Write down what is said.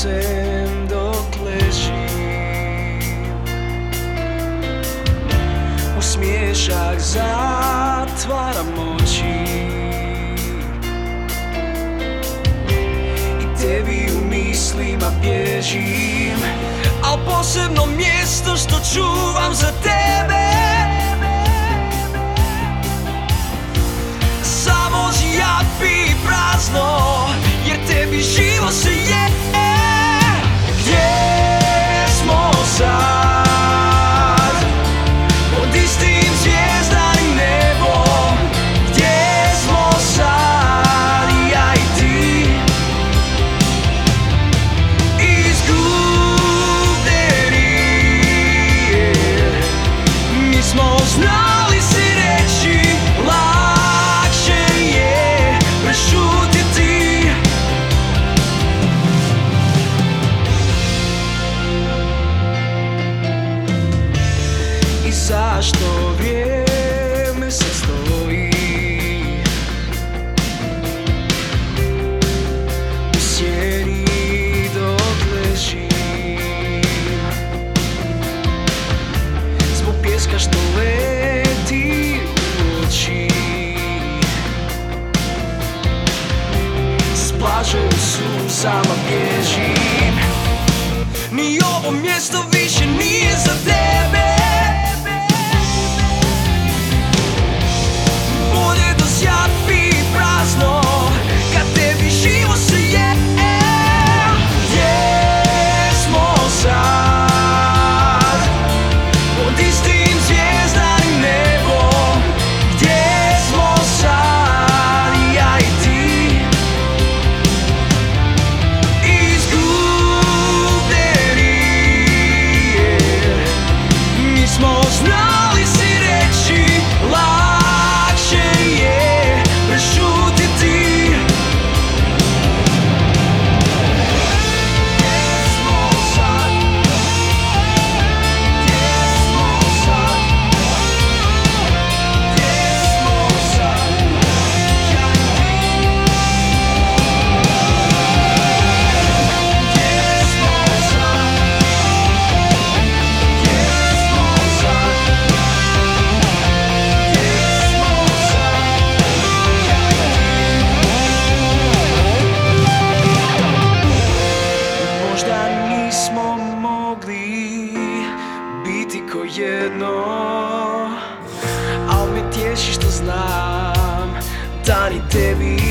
srcem dok ležim. U smiješak zatvaram oči I tebi u mislima bježim Al posebno mjesto što čuvam za tebe. samo bježim Ni ovo mjesto više nije za te jedno Al me tješi što znam Da ni tebi